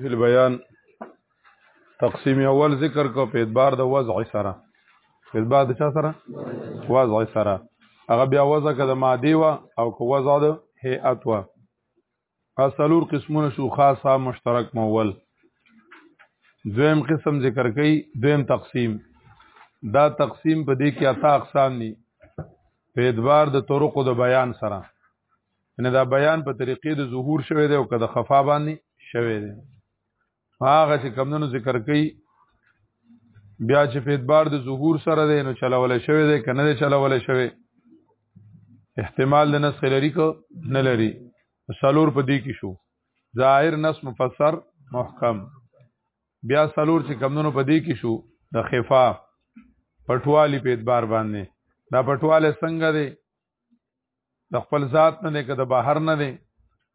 فی البیان تقسیم اول ذکر کو په اعتبار د وضع سره په اعتبار د چا سره وضع سره هغه بیا وضع کده ماده وا او کو وضع د هيئت وا اصلور قسمونه شو خاصه مشترک مول دویم قسم ذکر کړي دویم تقسیم دا تقسیم په دې کې اته اقسام دي په اعتبار د طرقو د بیان سره ان دا بیان په طریقې د ظهور شوی دی او که د خفا باندې شوی دی هغه چې کمونو ذکر کوي بیا چې په اعتبار د ظهور سره دی نو چلول شوی دی که نه دی چلول شوی احتمال د نسخ لري که نه لري سلور په دې کې شو ظاهر نس مفسر محکم بیا سلور چې کمونو په دې کې شو د خفا پټوالی په اعتبار باندې دا پټواله څنګه دی د خپل ذات نه دی که د بهر نه دی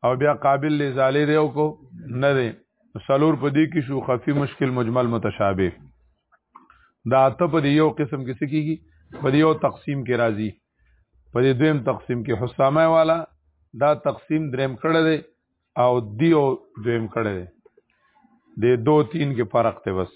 او بیا قابل لزالی دی او کو نه دی سلور په دې کې شو خفي مشکل مجمل متشابه دا ته په یو قسم کې څه کیږي په یو تقسیم کې راځي په دې دویم تقسیم کې حسامه والا دا تقسیم دریم کړه دی او دیو دویم کړه دی د دو تین کې فرق ته بس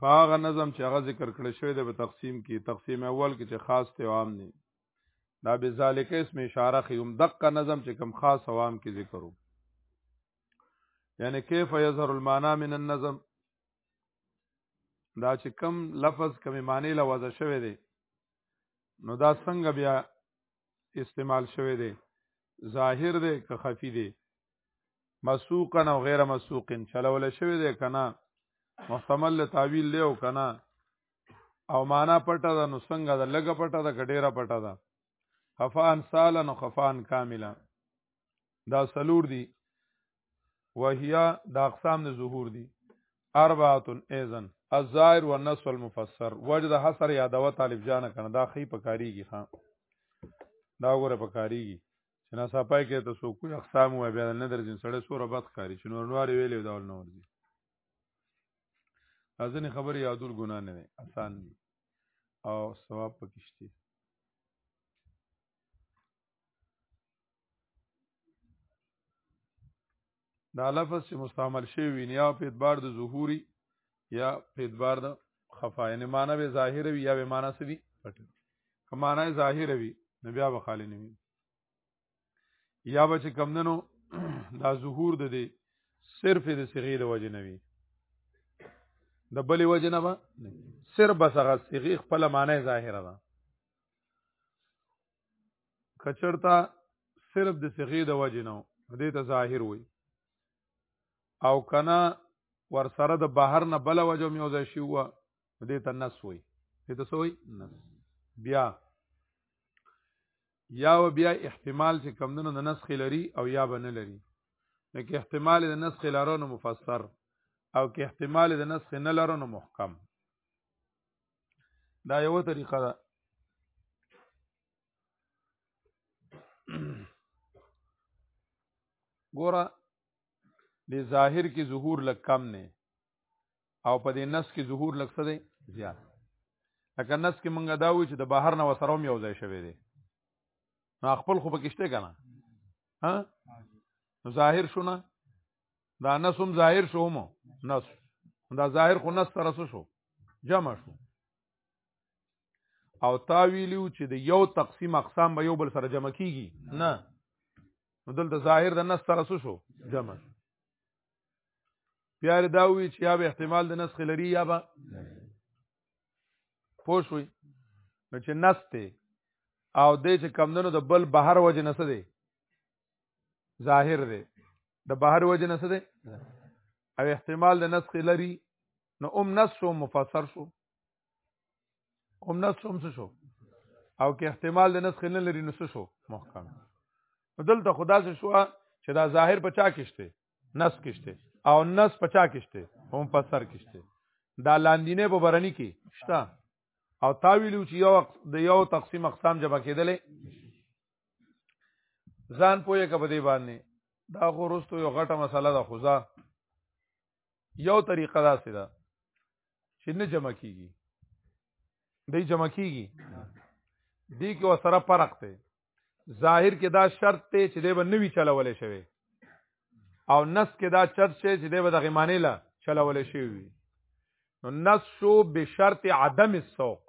فاغه نظم چې هغه ذکر کړی شوی دی په تقسیم کې تقسیم اول کې چې خاص ته عام نه دا به ذالک اسم اشاره خیم دقه نظم چې کم خاص عوام کې ذکرو یعنی کیف یظهر المعنا من النظم دا چې کم لفظ کمی معنی لا وضع شوی دی نو دا څنګه بیا استعمال شوی دی ظاهر دی که خفی دی مسوقا او غیر مسوق چلول شوی دی کنه محتمل له تعویل له کنه او معنا پټه ده نو څنګه ده لګه پټه ده کډیره پټه ده خفان سالا نو خفان کاملا دا سلور دی وهیا د اقسام د ظهور دی اربعه اذن الظاهر والنص والمفسر وجد حصر یادو طالب جان کنه دا خی پکاریږي خان دا وګوره پکاریږي چې نه صفای کې ته سو کوی اقسام وای بیا نه درځین سړی سوره بد ښکاری چې نور نوار ویلې دا ول نه ورځي ازنه خبره یادول ګنا نه وي آسان دي او ثواب پکشتي دا لفظ چې مستعمل شوی وي یا په اعتبار د ظهوري یا په اعتبار د خفا یعنی معنی به ظاهر وي یا به معنی سوي پټ که معنی ظاهر وي نو بیا به خالی نه وي یا به چې کمندنو دا ظهور د دې صرف د صغیر وجه نه وي د بلې وجه نه به صرف بس هغه صغیر خپل معنی ظاهره ده کچرتا صرف د صغې د وجه نه دې ته ظاهر وي او کنا ور سره د بهر نه بل وجه مې وځي شو دې ته نس وي دې ته سوي نس بیا یا و بیا احتمال چې کم دنو د نسخ لري او یا به نه لري نو کې احتمال د نسخ لرو نو مفسر او کې احتمال د نسخ نه لرو نو محکم دا یو طریقه ده ګوره د ظاهر کې ظهور لږ کم نه او په دې نس کې ظهور لږ څه دی زیات لکه نس کې مونږ دا وی چې د بهر نه وسره یو ځای شوی دی نو خپل خو پکشته کنه ها ظاهر شونه دا نسم ظاهر شو مو نس دا ظاهر خو نس سره شو جمع شو او تا ویلو چې د یو تقسیم اقسام به یو بل سره جمع کیږي نه نو دلته ظاهر د نس سره شو جمع شو پیار دا وی چې یا به احتمال د نسخ لري یا به پوه شوي نو چې نسته او دې چې کمدنو د بل بهر وجه نسه دی ظاهر دی د بهر وجه نه دی او احتمال د نسخ لري نو ام نسخ مفسر شو ام نسخ هم شو او که احتمال د نسخ نه لري نو شو محکم دلته خدا څه شو چې دا ظاهر بچا کېشته نس کېشته او نس بچا کېشته هم په سر کېشته دا لاندینه په برني کې شته او تاویلو چې یو د یو تقسیم اقسام جمع کېدلې ځان پوهه کبه دی باندې دا خو رستو یو غټه مسله ده خو ځا یو طریقه دا سي ده چې نه جمع کیږي دی جمع کیږي دی کې وسره فرق دی ظاهر کې دا شرط دی چې دی به نوی چلولې شوی او نس کې دا شرط شي چې دی به د غمانې لا چلولې شوی نو نس شو به شرط عدم السوق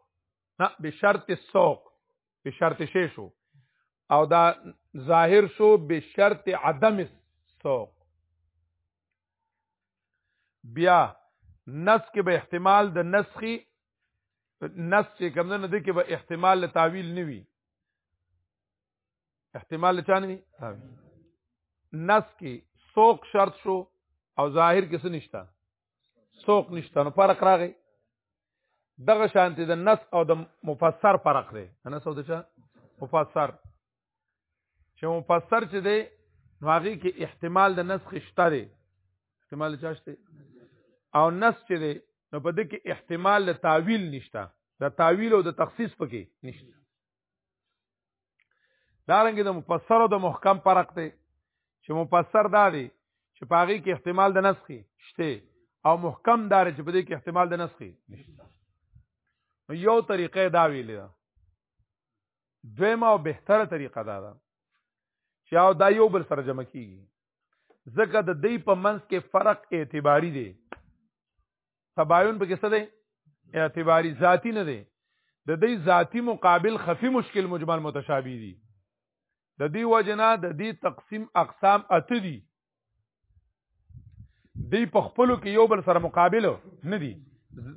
نه به شرط السوق به شرط شې شو او دا ظاهر شو به شرط عدم سوق بیا نس کې به احتمال د نسخي نس چې کوم نه دي کې به احتمال له تعویل نه وي احتمال چا نه وي نس کې سوق شرط شو او ظاهر کې څه نشته څوک نشته نو فرق راغی دغه شانتی د نس او د مفسر فرق دی نس او د چا مفسر چې مفسر چې دی نو هغه کې احتمال د نسخ شته دی احتمال چا شته او نس چې دی نو په دې کې احتمال د تعویل نشته د تعویل او د تخصیص پکې نشته دارنګ د مفسر او د محکم فرق دی چې مفسر دا دی چې پاغي کې احتمال د نسخي شته او محکم دار چې په دې کې احتمال د نسخي نشته نو یو طریقې دا ویلې ده دویمه او بهتره طریقه دا ده چې او دا یو بل سره جمع کیږي ځکه د دې په منځ کې فرق اعتباری دی تباین په کې څه دی اعتباری ذاتی نه دی د دې ذاتی مقابل خفي مشکل مجمل متشابه دي د دې وجنه د دې تقسیم اقسام اته دي دی په خپل کې یو بل سره مقابل نه دي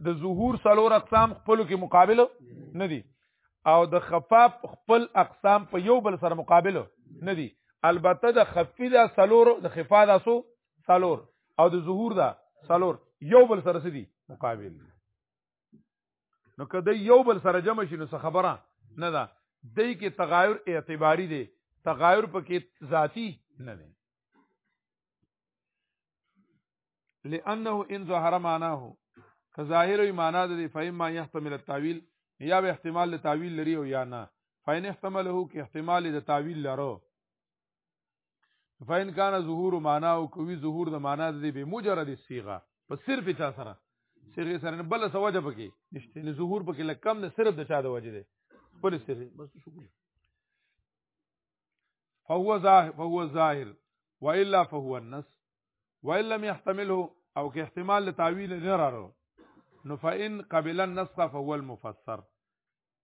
د ظهور سلور اقسام خپل کې مقابل نه دي او د خفاف خپل اقسام په یو بل سره مقابل نه دي البته د خفی دا سلور د خفا دا سو سالور او د ظهور دا سالور یو بل سره سدي مقابل نو کله یو بل سره جمع شي نو خبره نه ده دای کې تغایر اعتباری دی تغایر پکې ذاتی نه دی لانه ان ظهر معناه کظاهر معنا د فهمه يحتمل التاويل یا به احتمال د تاویل لري او یا نه فین احتمله کې احتمال د تاویل لرو فین کان ظهور معنا او کوي ظهور د معنا د به مجرد صيغه په صرف چا سره صيغه سره نه بل څه وجه پکې نشته نه ظهور پکې لکم نه صرف د چا د وجه ده بل صرف بس شکر فهو ظاهر فهو ظاهر والا فهو النص وان لم يحتمله او که احتمال لتاويل نه راو نو فان قبل النص فهو المفسر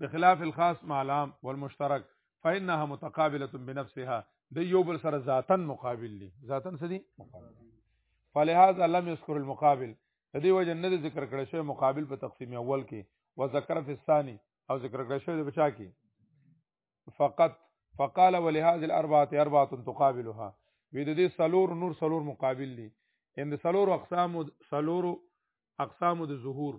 بخلاف الخاص مع العام والمشترك فانها متقابله بنفسها د یو بل سره ذاتن مقابل دي ذاتن څه دي فلهذا لم يذكر المقابل د دې وجه نه ذکر کړی شوی مقابل په تقسیم اول کې و ذکر فی الثانی او ذکر کړی شوی د بچا کې فقط فقال ولهذه الاربعه اربعه تقابلها وې د دې سلور نور سلور مقابل دي ان د سلور اقسام سلور اقسام د ظهور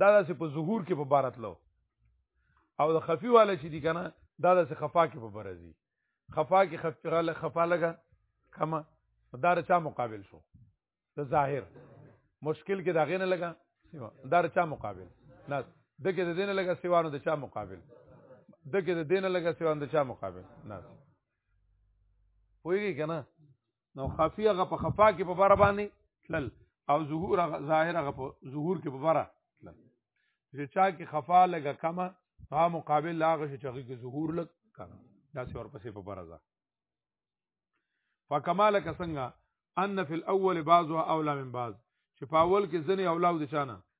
دا داسې په ظهور کې په بارت لو او د خفي والا چې دي کنه دا داسې خفا کې په برزي خفا کې خفغه خفا لګه کما دا رچا مقابل شو د ظاهر مشکل کې دا غینه لګه سیوا دا رچا مقابل نه دکې د دینه لګه سیوانو د چا مقابل دکې د دینه لګه سیوانو د چا مقابل نه پوهیږي کنه نو خفي هغه په خفا کې په بره باندې تلل او ظهور هغه ظاهر هغه په ظهور کې په بره تلل چې چا کې خفا لګه کمه هغه مقابل هغه چې هغه کې ظهور لګ کړه دا څه ورپسې په بره ځه فکمال کسنګا ان فی الاول بعضها اولا من بعض چې په اول کې ځنې اولاو د چانه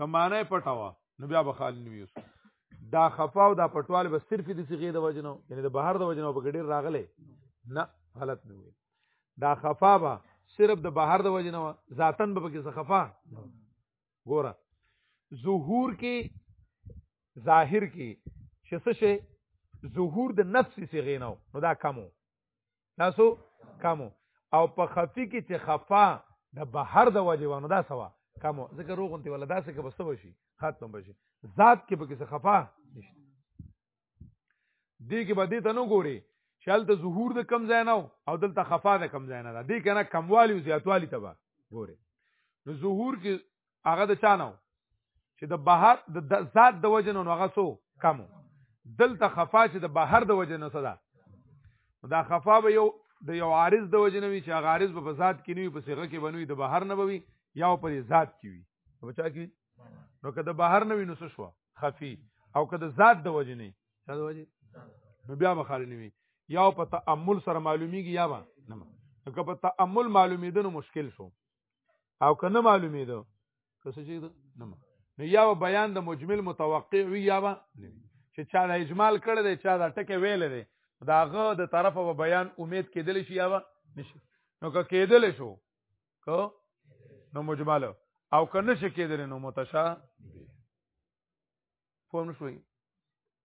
کمانه پټوا نو بیا به خال نیو دا خفا او دا پټوال به صرف د صيغه د وجنو یعنی د بهر د وجنو په ګډیر راغله نه غلط نه وي دا خفا به صرف د بهر د وجنو ذاتن به کې خفا ګوره ظهور کې ظاهر کې چې څه شي ظهور د نفس صيغه نه نو دا کمو تاسو کمو او په خفي کې چې خفا د بهر د وجه ونه دا سوا کمو ځکه روغونتي ولا داسې کې بسته وشي ختم بشي ذات کې به کې خفا نشته دې کې به دې ته نو ګوري شال د ظهور د کم ځای نه او دلته خفا د کم ځای نه ده دې کنه کموالی او زیاتوالی ته به ګوري نو ظهور کې هغه د چانو چې د بهر د ذات د وجه نه هغه سو کمو دلته خفا چې د بهر د وجه نه صدا دا خفا به یو د یو عارض د وجه نه وي چې هغه عارض په ذات کې نه وي په صيغه کې بنوي د بهر نه بوي یا په ذات کې وي بچا کې نو که د بهر نه وي نو څه شو خفي او که د ذات د وجه نه څه د وجه نو بیا به خالي نه وي یا په تامل سره معلومیږي یا به نه که په تامل معلومیدنو مشکل شو او که نه معلومې ده که څه چې نه نو یا بیان د مجمل متوقع وی یا به چې چا د اجمال کړی دی چا د ټکه ویل دی داغه د طرف او بیان امید کېدل شي یا به نشي نو که کېدل شو که نو مجمل او که نشي کېدل نو متشا فهم شوي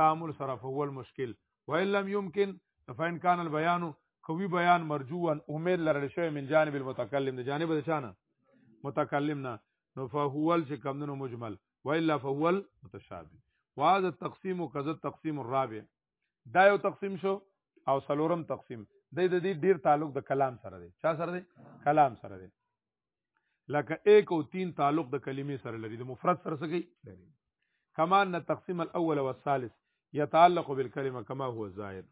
تعامل سره فهو المشکل وان لم يمكن فان كان البيان قوي بيان مرجوا امید لرل شوی من جانب المتکلم د جانب د چانه متکلم نه نو فهو چې کمندونو مجمل والا فهو المتشابه وهذا التقسيم كذا التقسيم الرابع دا یو تقسیم شو او سلورم تقسیم د دې ډیر تعلق د کلام سره دی چا سره دی کلام سره دی لکه 1 او 3 تعلق د کلمې سره لري د مفرد سره سګي لري کما ان تقسیم الاول والثالث يتعلق بالكلمه كما هو الظاهر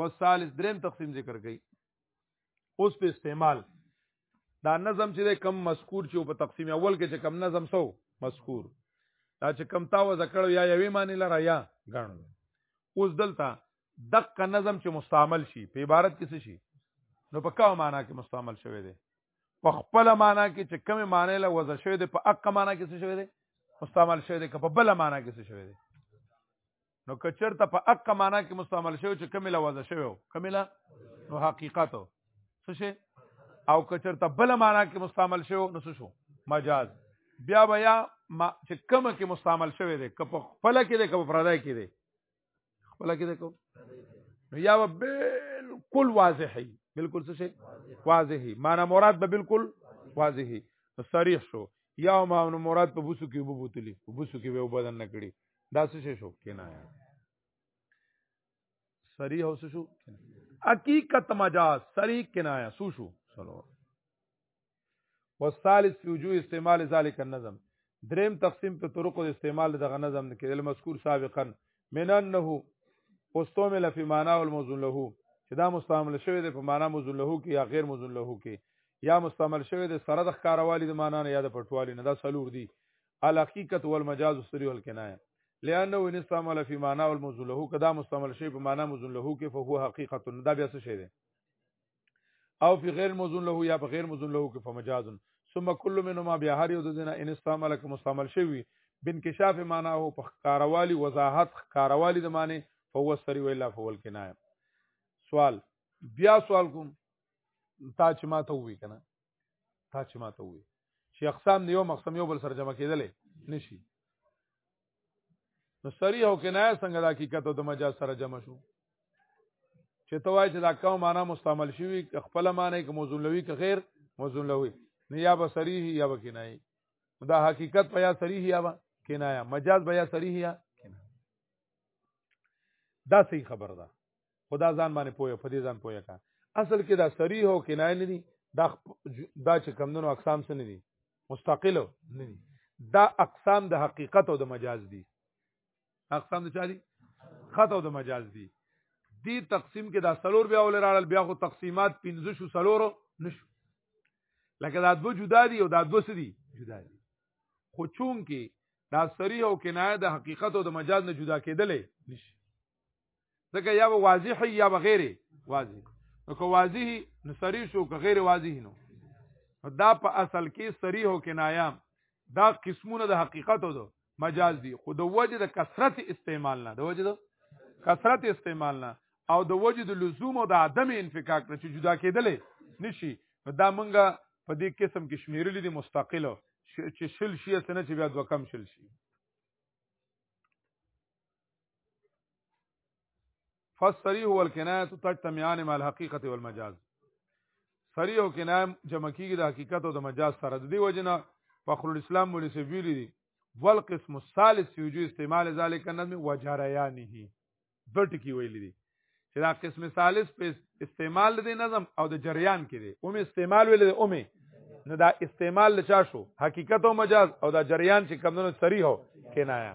والثالث دریم تقسیم ذکر کړي اوس په استعمال دا نظم چې کم مذکور چې په تقسیم اول کې چې کم نظم سو مذکور دا چې کم تا و ذکر یا یوې معنی لره یا غن اوس دلته دقه نظم چې مستعمل شي په عبارت کې شي نو په کومه معنی کې مستعمل شوی دی په خپل معنا کې چې کومه معنی له وضع شوی دی په اقا معنا کې څه شوی دی مستعمل شوی دی که په بل معنا کې څه شوی دی نو کچر ته په اقا معنا کې مستعمل شوی چې کومه له وضع شوی کومه له نو حقیقت څه شي او کچر ته بل معنا کې مستعمل شوی نو څه شو مجاز بیا بیا ما چې کومه کې مستعمل شوی دی که په خپل کې دی که په پردای کې دی خپل کې کو نو یا بالکل واضح هي بالکل څه شي واضح هي معنا مراد به بالکل واضح هي صریح شو یا ما نو مراد په بوسو کې وبو بوتلی په بوسو کې به بدن نه کړي دا څه شو کینا یا صریح او شو حقیقت مجاز صریح کینا یا سو شو سلام والثالث في وجوه استعمال ذلك النظم دریم تقسیم په طرق د استعمال دغه نظم کې د مذکور سابقا من انه استعمل في معناه الموزون له چې دا مستعمل شوی دی په معنا موزون له کې یا غیر موزون له کې یا مستعمل شوی دی سره د ښکاروالي د معنا نه یا د پټوالي نه دا سلور دی الحقیقت والمجاز السری والکنایه لانه ان استعمل في معناه الموزون له کدا مستعمل شوی په معنا موزون له کې فهو حقیقت دا بیا څه شی دی او فی غیر موزون له یا په غیر موزون له کې په مجاز ثم کل منهما بیا هر یو د دینه ان استعمال کوم مستعمل شوی بنکشاف معنا هو په کاروالي وضاحت کاروالي د معنی فهو سری ویلا فول کنایه سوال بیا سوال کوم تا چې ما ته وی کنه تا چې ما ته وی چې اقسام نه یو مقسم یو بل سره جمع کېدلې نشي نو سری او کنایه څنګه د حقیقت او د مجاز سره جمع شو چې توای چې دا کوم معنا مستعمل شوی خپل معنی کې موضوع لوي که غیر موضوع لوي نه یا به صریح یا به کنایه دا حقیقت په یا صریح یا به کنایه مجاز به یا صریح یا کنایه دا صحیح خبر ده خدا ځان باندې پوهه په دې ځان پوهه کا اصل کې دا صریح او کنایه نه دي دا دا چې کمندونو اقسام څه نه دي مستقل نه دي دا اقسام د حقیقت او د مجاز دي اقسام د چا دي خط او د مجاز دي دی تقسیم کې دا سلور بیا ول راړل بیا خو تقسیمات 15 شو سلور نشو لکه دا دو جدا دي او دا دو سدي جدا دي خو چون کې دا صریح او کنایه د حقیقت او د مجاز نه جدا کېدلې نشي ځکه یا به واضح یا به غیر واضح نو که واضح نو صریح شو که غیر واضح نو دا په اصل کې صریح او کنایا دا قسمونه د حقیقت او د مجاز دي خو د وجه د کثرت استعمال نه د وجه د کثرت استعمال نه او د وجه د لزوم او د عدم انفکاک نه چې جدا کېدلې نشي دا مونږه په دې قسم کې شمیرلې دي مستقله چې شل شي اسنه چې بیا دوه کم شل شي فالصریح والکنایه تجتمعان مع الحقیقه والمجاز صریح او کنایه جمع کیږي د حقیقت او د مجاز سره د دې وجنه فخر الاسلام مولوی سی ویلي دي والقسم الثالث فی وجوه استعمال ذلک النظم وجریانه د ټکی ویلي دي چې دا قسم ثالث په استعمال د نظم او د جریان کې دي اومه استعمال ویل دي اومه نه دا استعمال لچا شو حقیقت او مجاز او دا جریان چې کمونو صریح او کنایه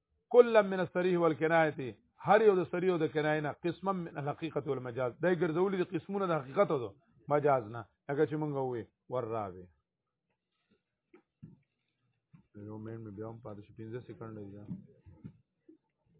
کلا من الصریح والکنایه هر یو د صریح او د کنایه نه قسمه من الحقیقت والمجاز دا ګرځولې د قسمونه د حقیقت او د مجاز نه هغه چې مونږ وې وراوي یو مېن مې بیا هم پاتې شي 15 سکند دی